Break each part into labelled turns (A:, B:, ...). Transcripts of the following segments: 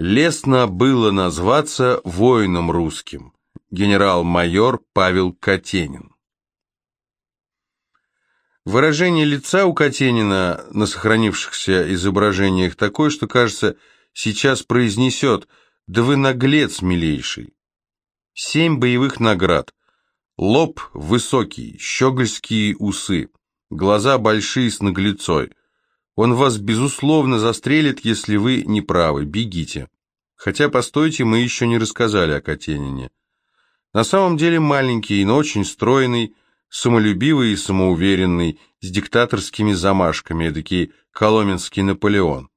A: Лестно было назваться воином русским. Генерал-майор Павел Катенин. Выражение лица у Катенина на сохранившихся изображениях такое, что, кажется, сейчас произнесет «Да вы наглец, милейший!» Семь боевых наград. Лоб высокий, щегольские усы, глаза большие с наглецой. Он вас, безусловно, застрелит, если вы не правы. Бегите. Хотя, постойте, мы еще не рассказали о Катенине. На самом деле маленький, но очень стройный, самолюбивый и самоуверенный, с диктаторскими замашками, эдакий коломенский Наполеон.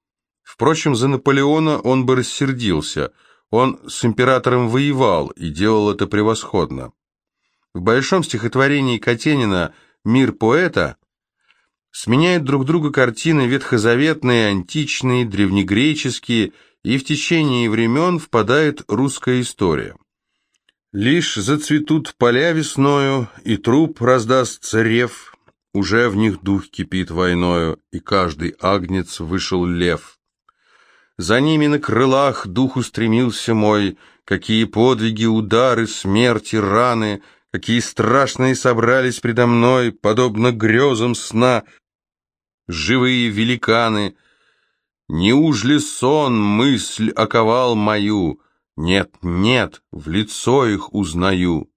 A: Впрочем, за Наполеона он бы рассердился. Он с императором воевал и делал это превосходно. В большом стихотворении Катенина «Мир поэта» сменяют друг друга картины ветхозаветные, античные, древнегреческие, и в течение времен впадает русская история. Лишь зацветут поля весною, и труп раздастся рев, уже в них дух кипит войною, и каждый агнец вышел лев. За ними на крылах дух устремился мой, какие подвиги, удары, смерти, раны, какие страшные собрались предо мной, подобно грезам сна, живые великаны. Неужели сон мысль оковал мою? Нет, нет, в лицо их узнаю.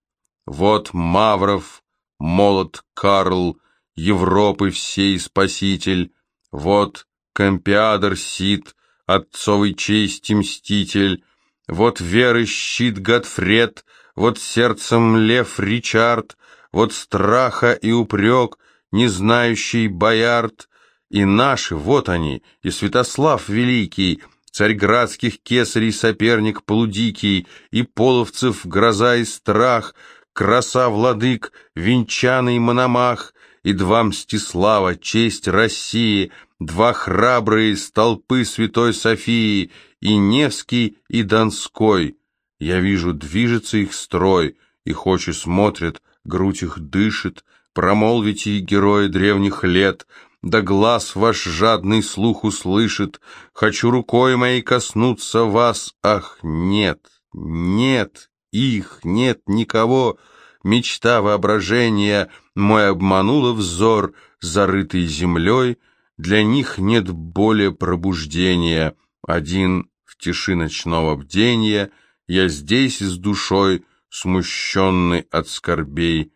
A: Вот Мавров, молот Карл, Европы всей спаситель, вот Компиадор Сид, отцовой чести мститель, вот веры щит Готфред, вот сердцем лев Ричард, вот страха и упрек, не знающий Боярд, и наши, вот они, и Святослав Великий, царьградских кесарей соперник полудикий, и половцев гроза и страх, краса владык, венчаный Мономах, и два Мстислава, честь России, два храбрые столпы Святой Софии, и Невский, и Донской. Я вижу, движется их строй, их очи смотрят, грудь их дышит, промолвите, герои древних лет — да глаз ваш жадный слух услышит, хочу рукой моей коснуться вас, ах, нет, нет их, нет никого, мечта воображения мой обманула взор, зарытый землей, для них нет более пробуждения, один в тиши ночного бдения, я здесь с душой, смущенный от скорбей,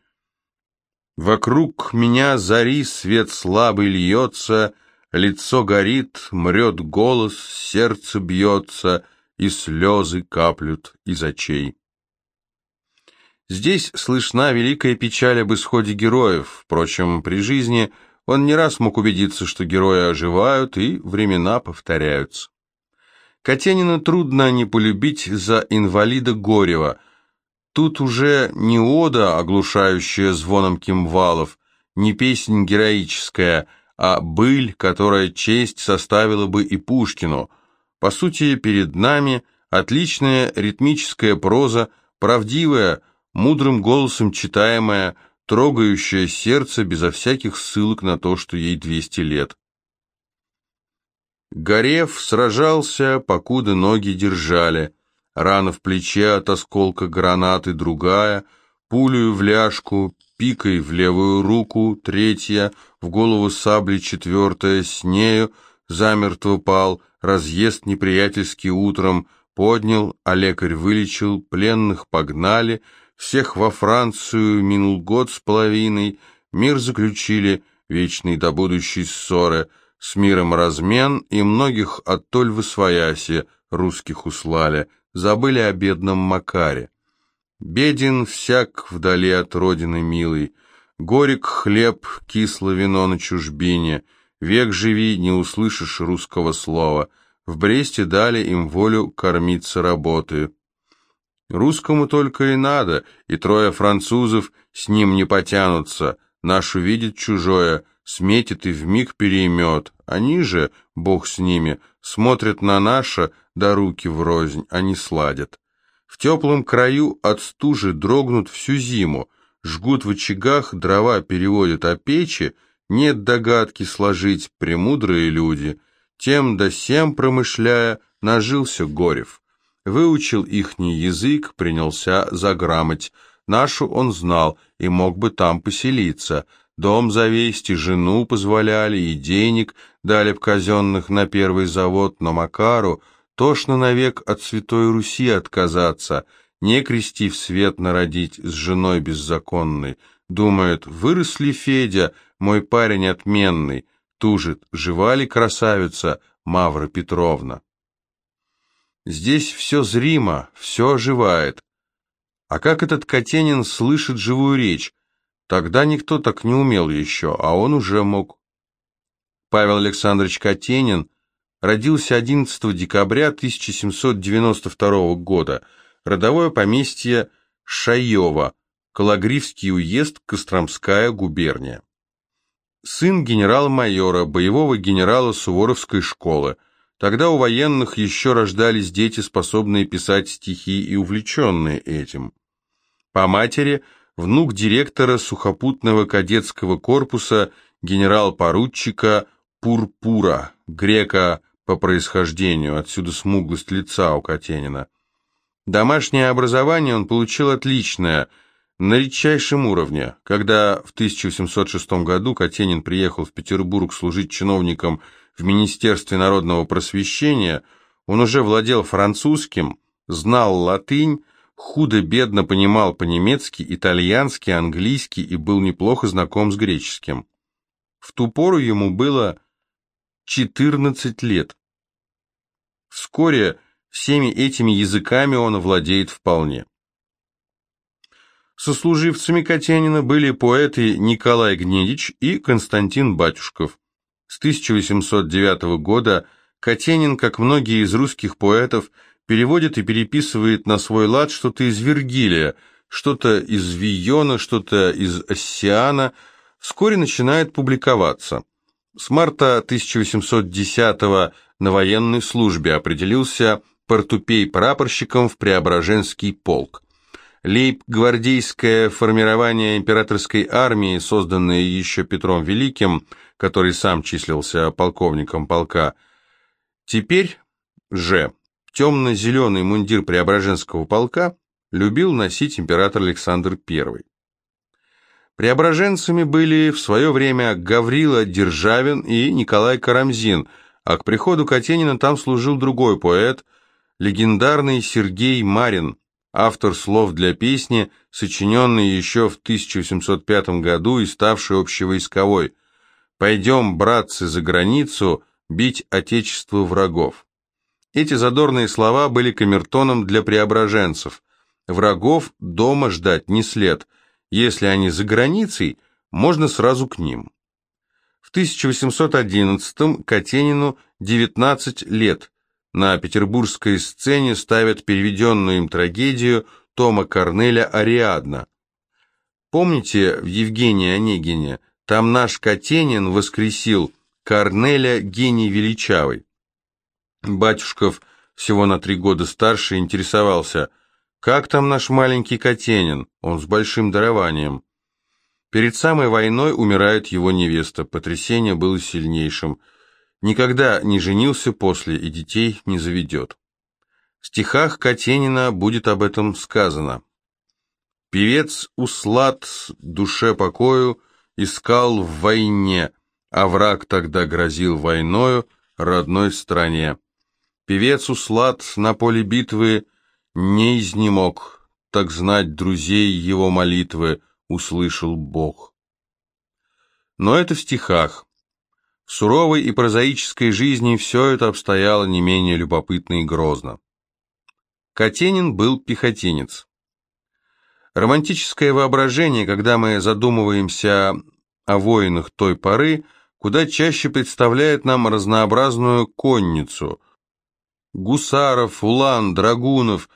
A: Вокруг меня зари свет слабый льется, Лицо горит, мрет голос, сердце бьется, И слезы каплют из очей. Здесь слышна великая печаль об исходе героев. Впрочем, при жизни он не раз мог убедиться, что герои оживают и времена повторяются. Катенина трудно не полюбить за инвалида Горева – Тут уже не ода, оглушающая звоном кимвалов, не песнь героическая, а быль, которая честь составила бы и Пушкину. По сути, перед нами отличная ритмическая проза, правдивая, мудрым голосом читаемая, трогающая сердце безо всяких ссылок на то, что ей 200 лет. Горев сражался, покуда ноги держали – рана в плече от осколка гранаты другая, пулю в ляжку, пикой в левую руку, третья, в голову сабли четвертая, с нею замертво пал, разъезд неприятельский утром поднял, а лекарь вылечил, пленных погнали, всех во Францию минул год с половиной, мир заключили, вечный до будущей ссоры, с миром размен, и многих оттоль в освояси русских услали — забыли о бедном Макаре. Беден всяк вдали от родины милый, горек хлеб, кисло вино на чужбине, век живи, не услышишь русского слова. В Бресте дали им волю кормиться работы. Русскому только и надо, и трое французов с ним не потянутся, наш увидит чужое, сметит и вмиг переймет. Они же, бог с ними, смотрят на наше, да руки врознь, они сладят. В теплом краю от стужи дрогнут всю зиму, жгут в очагах, дрова переводят, а печи нет догадки сложить премудрые люди, тем да сем промышляя, нажился Горев. Выучил ихний язык, принялся за грамоть. Нашу он знал и мог бы там поселиться. Дом завести, жену позволяли и денег дали б казенных на первый завод, но Макару тошно навек от Святой Руси отказаться, не крестив свет народить с женой беззаконной. Думает, вырос ли Федя, мой парень отменный, тужит, жива ли красавица Мавра Петровна. Здесь все зримо, все оживает. А как этот Катенин слышит живую речь? Тогда никто так не умел еще, а он уже мог. Павел Александрович Катенин родился 11 декабря 1792 года, родовое поместье Шаева, Калагривский уезд, Костромская губерния. Сын генерала-майора, боевого генерала Суворовской школы – Тогда у военных еще рождались дети, способные писать стихи и увлеченные этим. По матери – внук директора сухопутного кадетского корпуса генерал-поручика Пурпура, грека по происхождению, отсюда смуглость лица у Катенина. Домашнее образование он получил отличное, на редчайшем уровне. Когда в 1806 году Катенин приехал в Петербург служить чиновником – в Министерстве народного просвещения, он уже владел французским, знал латынь, худо-бедно понимал по-немецки, итальянски, английски и был неплохо знаком с греческим. В ту пору ему было 14 лет. Вскоре всеми этими языками он владеет вполне. Сослуживцами Катянина были поэты Николай Гнедич и Константин Батюшков. С 1809 года Катенин, как многие из русских поэтов, переводит и переписывает на свой лад что-то из Вергилия, что-то из Вийона, что-то из Оссиана, вскоре начинает публиковаться. С марта 1810 на военной службе определился портупей-прапорщиком в Преображенский полк. Лейб-гвардейское формирование императорской армии, созданное еще Петром Великим, который сам числился полковником полка, теперь же темно-зеленый мундир Преображенского полка любил носить император Александр I. Преображенцами были в свое время Гаврила Державин и Николай Карамзин, а к приходу Катенина там служил другой поэт, легендарный Сергей Марин, автор слов для песни, сочиненной еще в 1805 году и ставшей общевойсковой «Пойдем, братцы, за границу, бить отечеству врагов». Эти задорные слова были камертоном для преображенцев. Врагов дома ждать не след. Если они за границей, можно сразу к ним. В 1811-м Катенину 19 лет – на петербургской сцене ставят переведенную им трагедию Тома Корнеля «Ариадна». Помните в Евгении Онегине, там наш Катенин воскресил Корнеля гений величавый. Батюшков, всего на три года старше, интересовался, как там наш маленький Катенин, он с большим дарованием. Перед самой войной умирает его невеста, потрясение было сильнейшим – Никогда не женился после и детей не заведет. В стихах Катенина будет об этом сказано. Певец услад душе покою искал в войне, а враг тогда грозил войною родной стране. Певец услад на поле битвы не изнемог, так знать друзей его молитвы услышал Бог. Но это в стихах суровой и прозаической жизни все это обстояло не менее любопытно и грозно. Катенин был пехотинец. Романтическое воображение, когда мы задумываемся о воинах той поры, куда чаще представляет нам разнообразную конницу. Гусаров, улан, драгунов,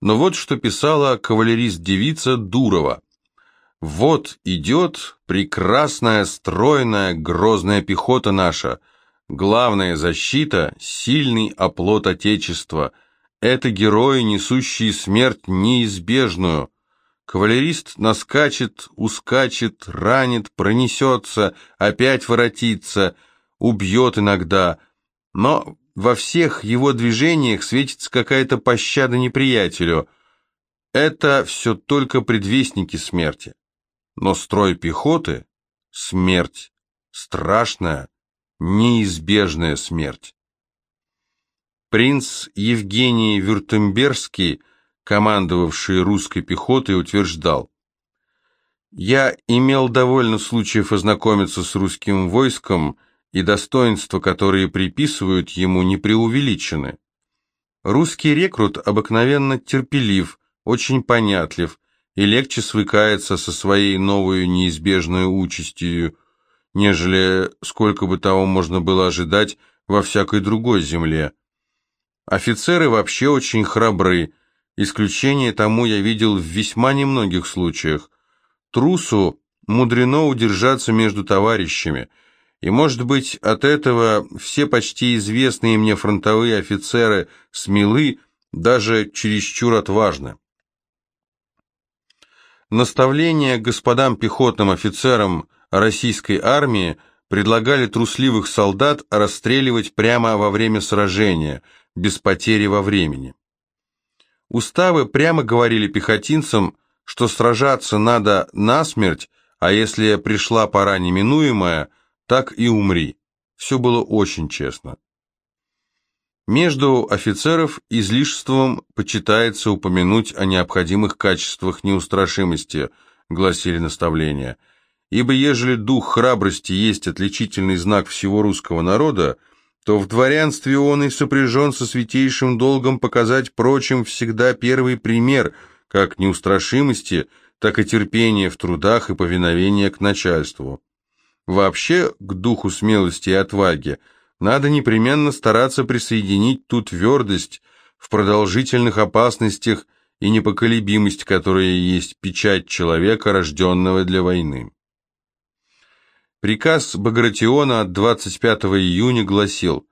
A: но вот что писала кавалерист-девица Дурова. Вот идет прекрасная, стройная, грозная пехота наша. Главная защита — сильный оплот Отечества. Это герои, несущие смерть неизбежную. Кавалерист наскачет, ускачет, ранит, пронесется, опять воротится, убьет иногда. Но во всех его движениях светится какая-то пощада неприятелю. Это все только предвестники смерти. Но строй пехоты — смерть, страшная, неизбежная смерть. Принц Евгений Вюртембергский, командовавший русской пехотой, утверждал, «Я имел довольно случаев ознакомиться с русским войском, и достоинства, которые приписывают ему, не преувеличены. Русский рекрут обыкновенно терпелив, очень понятлив и легче свыкается со своей новой неизбежной участью, нежели сколько бы того можно было ожидать во всякой другой земле. Офицеры вообще очень храбры, исключение тому я видел в весьма немногих случаях. Трусу мудрено удержаться между товарищами – и, может быть, от этого все почти известные мне фронтовые офицеры смелы, даже чересчур отважны. Наставления господам пехотным офицерам российской армии предлагали трусливых солдат расстреливать прямо во время сражения, без потери во времени. Уставы прямо говорили пехотинцам, что сражаться надо насмерть, а если пришла пора неминуемая – так и умри. Все было очень честно. Между офицеров излишеством почитается упомянуть о необходимых качествах неустрашимости, гласили наставления. Ибо ежели дух храбрости есть отличительный знак всего русского народа, то в дворянстве он и сопряжен со святейшим долгом показать прочим всегда первый пример как неустрашимости, так и терпения в трудах и повиновения к начальству. Вообще, к духу смелости и отваги надо непременно стараться присоединить ту твердость в продолжительных опасностях и непоколебимость, которая есть печать человека, рожденного для войны. Приказ Багратиона от 25 июня гласил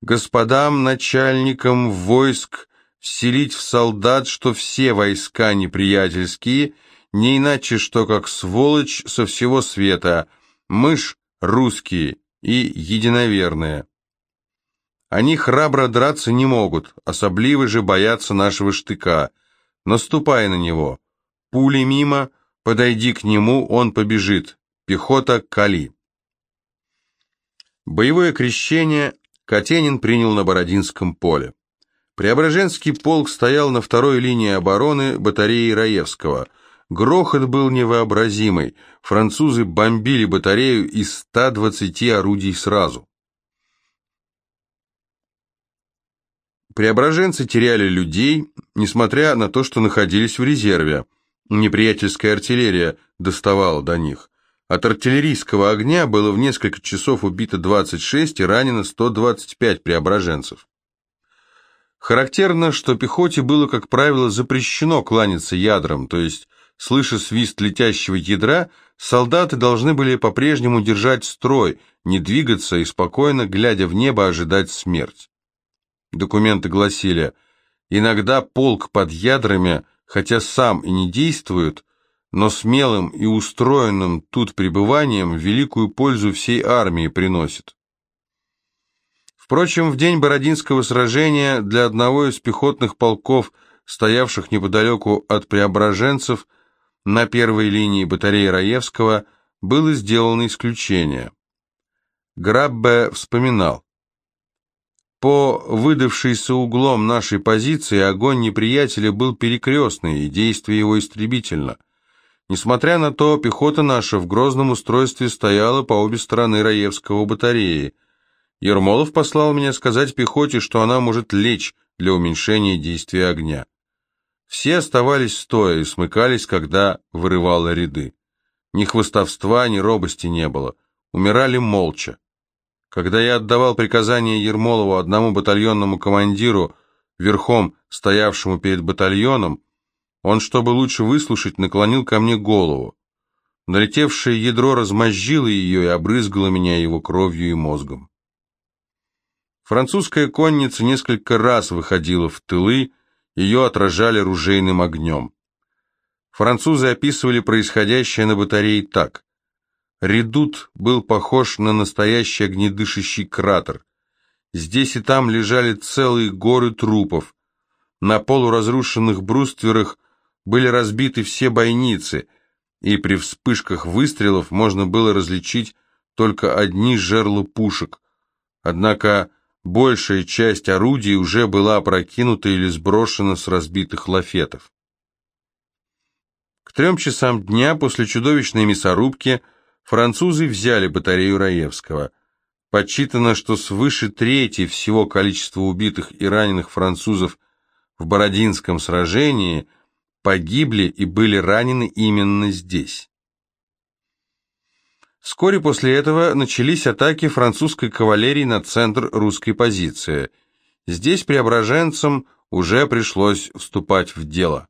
A: «Господам начальникам войск вселить в солдат, что все войска неприятельские, не иначе что как сволочь со всего света – мышь русские и единоверные. Они храбро драться не могут, особливо же боятся нашего штыка. Наступай на него. Пули мимо, подойди к нему, он побежит. Пехота кали. Боевое крещение Катенин принял на Бородинском поле. Преображенский полк стоял на второй линии обороны батареи Раевского – Грохот был невообразимый. Французы бомбили батарею из 120 орудий сразу. Преображенцы теряли людей, несмотря на то, что находились в резерве. Неприятельская артиллерия доставала до них. От артиллерийского огня было в несколько часов убито 26 и ранено 125 преображенцев. Характерно, что пехоте было, как правило, запрещено кланяться ядрам, то есть Слыша свист летящего ядра, солдаты должны были по-прежнему держать строй, не двигаться и спокойно, глядя в небо, ожидать смерть. Документы гласили, иногда полк под ядрами, хотя сам и не действует, но смелым и устроенным тут пребыванием великую пользу всей армии приносит. Впрочем, в день Бородинского сражения для одного из пехотных полков, стоявших неподалеку от преображенцев, на первой линии батареи Раевского было сделано исключение. Граббе вспоминал. По выдавшейся углом нашей позиции огонь неприятеля был перекрестный, и действие его истребительно. Несмотря на то, пехота наша в грозном устройстве стояла по обе стороны Раевского батареи. Ермолов послал меня сказать пехоте, что она может лечь для уменьшения действия огня. Все оставались стоя и смыкались, когда вырывало ряды. Ни хвостовства, ни робости не было. Умирали молча. Когда я отдавал приказание Ермолову, одному батальонному командиру, верхом стоявшему перед батальоном, он, чтобы лучше выслушать, наклонил ко мне голову. Налетевшее ядро размозжило ее и обрызгало меня его кровью и мозгом. Французская конница несколько раз выходила в тылы, ее отражали ружейным огнем. Французы описывали происходящее на батарее так. Редут был похож на настоящий огнедышащий кратер. Здесь и там лежали целые горы трупов. На полуразрушенных брустверах были разбиты все бойницы, и при вспышках выстрелов можно было различить только одни жерла пушек. Однако большая часть орудий уже была опрокинута или сброшена с разбитых лафетов. К трем часам дня после чудовищной мясорубки французы взяли батарею Раевского. Подсчитано, что свыше трети всего количества убитых и раненых французов в Бородинском сражении погибли и были ранены именно здесь. Вскоре после этого начались атаки французской кавалерии на центр русской позиции. Здесь преображенцам уже пришлось вступать в дело.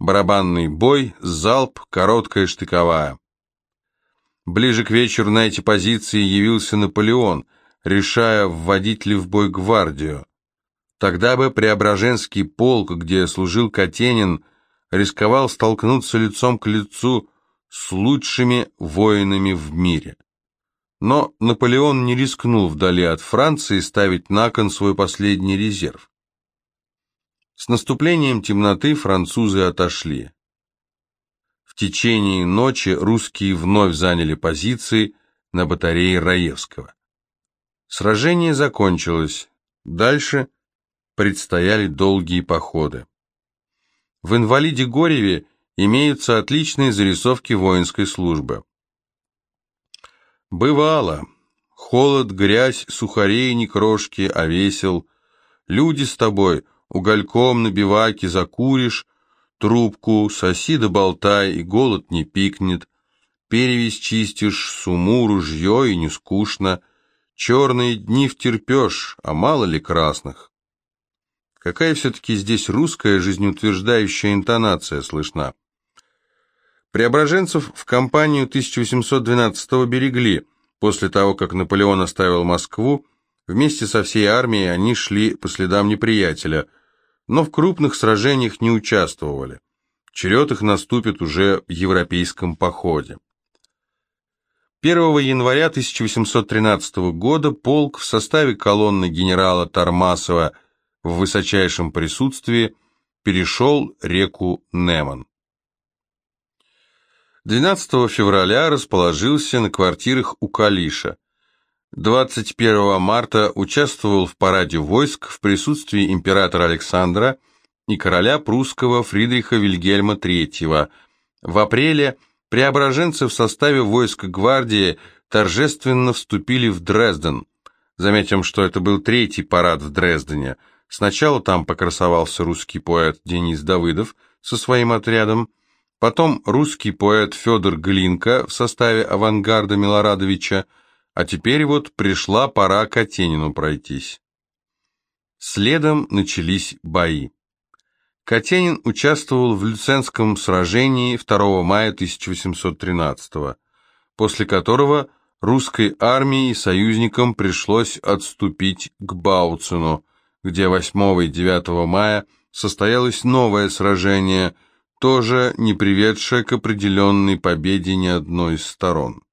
A: Барабанный бой, залп, короткая штыковая. Ближе к вечеру на эти позиции явился Наполеон, решая, вводить ли в бой гвардию. Тогда бы Преображенский полк, где служил Катенин, рисковал столкнуться лицом к лицу с лучшими воинами в мире. Но Наполеон не рискнул вдали от Франции ставить на кон свой последний резерв. С наступлением темноты французы отошли. В течение ночи русские вновь заняли позиции на батарее Раевского. Сражение закончилось. Дальше предстояли долгие походы. В инвалиде Гореве имеются отличные зарисовки воинской службы. Бывало. Холод, грязь, сухарей, ни крошки, а весел. Люди с тобой, угольком на биваке закуришь, трубку, соси да болтай, и голод не пикнет. Перевесь чистишь, суму, ружье, и не скучно. Черные дни втерпешь, а мало ли красных. Какая все-таки здесь русская жизнеутверждающая интонация слышна? Преображенцев в кампанию 1812-го берегли. После того, как Наполеон оставил Москву, вместе со всей армией они шли по следам неприятеля, но в крупных сражениях не участвовали. Черед их наступит уже в европейском походе. 1 января 1813 года полк в составе колонны генерала Тормасова в высочайшем присутствии перешел реку Неман. 12 февраля расположился на квартирах у Калиша. 21 марта участвовал в параде войск в присутствии императора Александра и короля прусского Фридриха Вильгельма III. В апреле преображенцы в составе войск гвардии торжественно вступили в Дрезден. Заметим, что это был третий парад в Дрездене. Сначала там покрасовался русский поэт Денис Давыдов со своим отрядом, потом русский поэт Федор Глинка в составе авангарда Милорадовича, а теперь вот пришла пора Катенину пройтись. Следом начались бои. Катенин участвовал в Люценском сражении 2 мая 1813 после которого русской армии и союзникам пришлось отступить к Бауцину, где 8 и 9 мая состоялось новое сражение – тоже не приведшая к определенной победе ни одной из сторон.